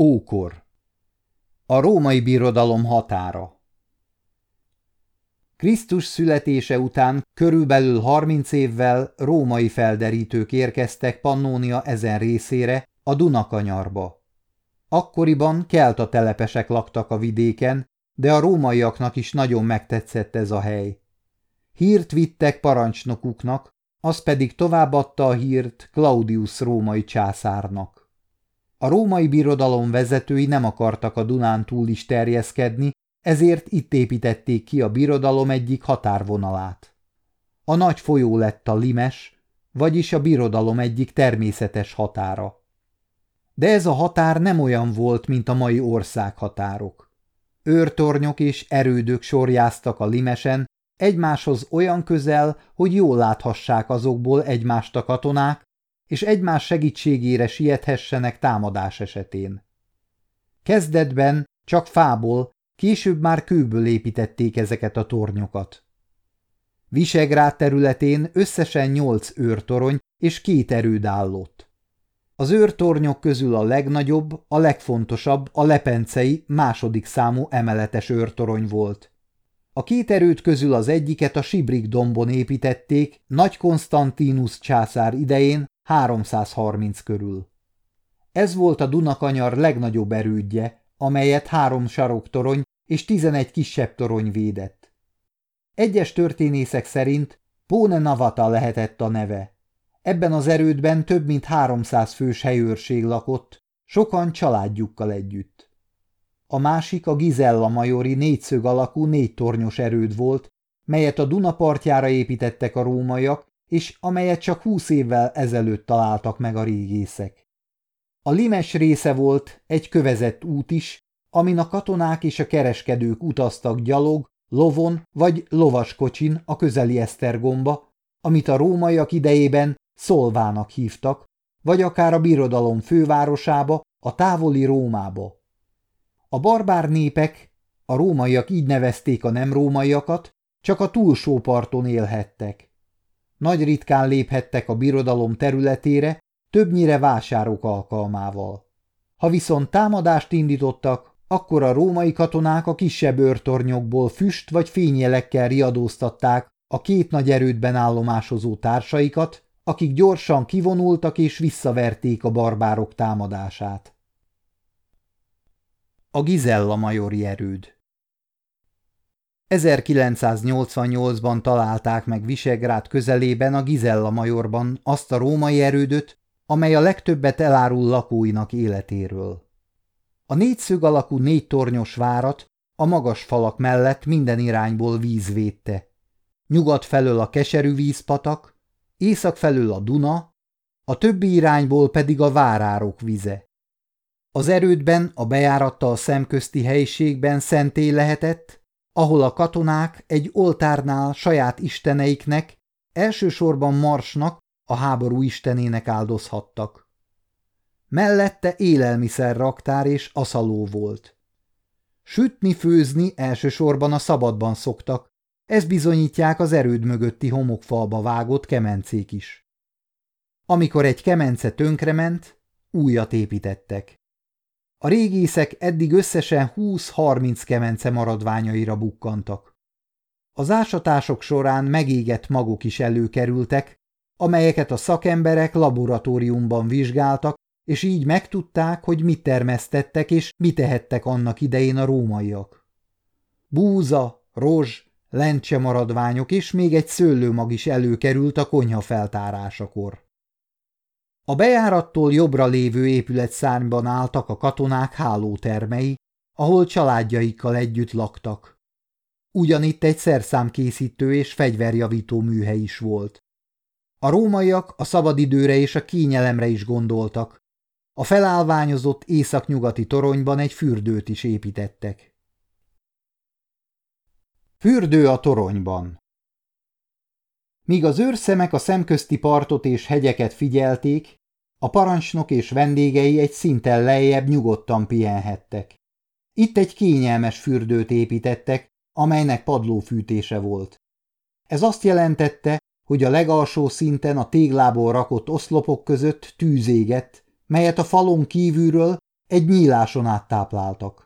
Ókor A római birodalom határa Krisztus születése után körülbelül harminc évvel római felderítők érkeztek Pannónia ezen részére, a Dunakanyarba. Akkoriban kelta telepesek laktak a vidéken, de a rómaiaknak is nagyon megtetszett ez a hely. Hírt vittek parancsnokuknak, az pedig továbbadta a hírt Claudius római császárnak. A római birodalom vezetői nem akartak a Dunán túl is terjeszkedni, ezért itt építették ki a birodalom egyik határvonalát. A nagy folyó lett a limes, vagyis a birodalom egyik természetes határa. De ez a határ nem olyan volt, mint a mai országhatárok. Őrtornyok és erődök sorjáztak a limesen, egymáshoz olyan közel, hogy jól láthassák azokból egymást a katonák, és egymás segítségére siethessenek támadás esetén. Kezdetben csak fából, később már kőből építették ezeket a tornyokat. Visegrád területén összesen nyolc őrtorony és két erőd állott. Az őrtornyok közül a legnagyobb, a legfontosabb a lepencei második számú emeletes őrtorony volt. A két erőd közül az egyiket a Sibrik dombon építették Nagy Konstantinus császár idején 330 körül. Ez volt a Dunakanyar legnagyobb erődje, amelyet három saroktorony és tizenegy kisebb torony védett. Egyes történészek szerint Póne Navata lehetett a neve. Ebben az erődben több mint 300 fős helyőrség lakott, sokan családjukkal együtt. A másik a Gizella majori négyszög alakú négytornyos erőd volt, melyet a Duna partjára építettek a rómaiak, és amelyet csak húsz évvel ezelőtt találtak meg a régészek. A limes része volt egy kövezett út is, amin a katonák és a kereskedők utaztak gyalog, lovon vagy lovaskocsin a közeli Esztergomba, amit a rómaiak idejében Szolvának hívtak, vagy akár a birodalom fővárosába, a távoli Rómába. A barbár népek, a rómaiak így nevezték a nem rómaiakat, csak a túlsó parton élhettek. Nagy ritkán léphettek a birodalom területére, többnyire vásárok alkalmával. Ha viszont támadást indítottak, akkor a római katonák a kisebb őrtornyokból füst vagy fényjelekkel riadóztatták a két nagy erődben állomásozó társaikat, akik gyorsan kivonultak és visszaverték a barbárok támadását. A Gizella majori erőd 1988-ban találták meg Visegrád közelében a Gizella majorban azt a római erődöt, amely a legtöbbet elárul lakóinak életéről. A négyszög alakú négy tornyos várat a magas falak mellett minden irányból víz védte. Nyugat felől a keserű vízpatak, észak felől a Duna, a többi irányból pedig a várárok vize. Az erődben, a bejárattal szemközti helyiségben szentély lehetett, ahol a katonák egy oltárnál saját isteneiknek, elsősorban Marsnak, a háború istenének áldozhattak. Mellette élelmiszer raktár és aszaló volt. Sütni-főzni elsősorban a szabadban szoktak, ez bizonyítják az erőd mögötti homokfalba vágott kemencék is. Amikor egy kemence tönkrement, újat építettek. A régészek eddig összesen 20-30 kemence maradványaira bukkantak. Az ásatások során megégett magok is előkerültek, amelyeket a szakemberek laboratóriumban vizsgáltak, és így megtudták, hogy mit termesztettek és mit tehettek annak idején a rómaiak. Búza, rozs, lencse maradványok és még egy szőlőmag is előkerült a konyha feltárásakor. A bejárattól jobbra lévő épület szárnyban álltak a katonák hálótermei, ahol családjaikkal együtt laktak. Ugyanitt egy szerszámkészítő és fegyverjavító műhely is volt. A rómaiak a szabadidőre és a kényelemre is gondoltak, a felállványozott északnyugati toronyban egy fürdőt is építettek. Fürdő a toronyban Míg az őrszemek a szemközti partot és hegyeket figyelték, a parancsnok és vendégei egy szinten lejjebb nyugodtan pihenhettek. Itt egy kényelmes fürdőt építettek, amelynek padlófűtése volt. Ez azt jelentette, hogy a legalsó szinten a téglából rakott oszlopok között tűz égett, melyet a falon kívülről egy nyíláson át tápláltak.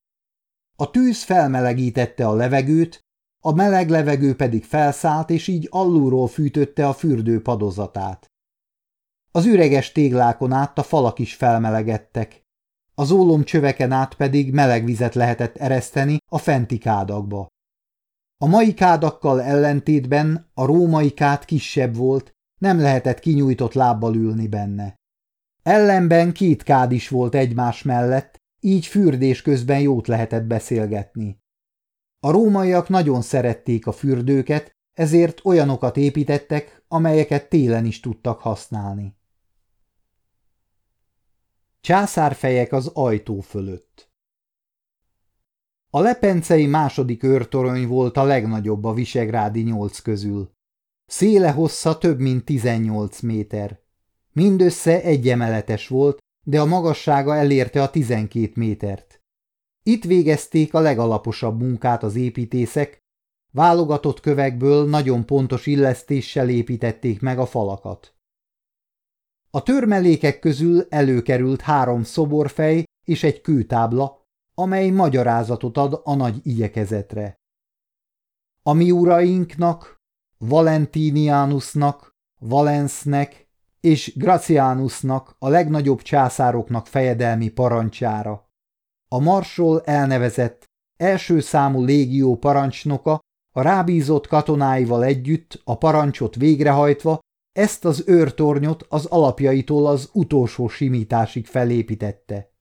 A tűz felmelegítette a levegőt, a meleg levegő pedig felszállt, és így alulról fűtötte a fürdő padozatát. Az üreges téglákon át a falak is felmelegedtek, az ólomcsöveken át pedig meleg vizet lehetett ereszteni a fenti kádakba. A mai kádakkal ellentétben a római kád kisebb volt, nem lehetett kinyújtott lábbal ülni benne. Ellenben két kád is volt egymás mellett, így fürdés közben jót lehetett beszélgetni. A rómaiak nagyon szerették a fürdőket, ezért olyanokat építettek, amelyeket télen is tudtak használni. Császárfejek az ajtó fölött A lepencei második őrtorony volt a legnagyobb a visegrádi nyolc közül. Széle hossza több mint 18 méter. Mindössze egy emeletes volt, de a magassága elérte a 12 métert. Itt végezték a legalaposabb munkát az építészek, válogatott kövekből nagyon pontos illesztéssel építették meg a falakat. A törmelékek közül előkerült három szoborfej és egy kőtábla, amely magyarázatot ad a nagy igyekezetre. A mi urainknak, Valentinianusnak, Valensznek és Gracianusnak a legnagyobb császároknak fejedelmi parancsára. A marsol elnevezett első számú légió parancsnoka a rábízott katonáival együtt a parancsot végrehajtva ezt az őrtornyot az alapjaitól az utolsó simításig felépítette.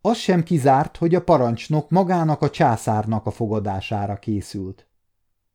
Az sem kizárt, hogy a parancsnok magának a császárnak a fogadására készült.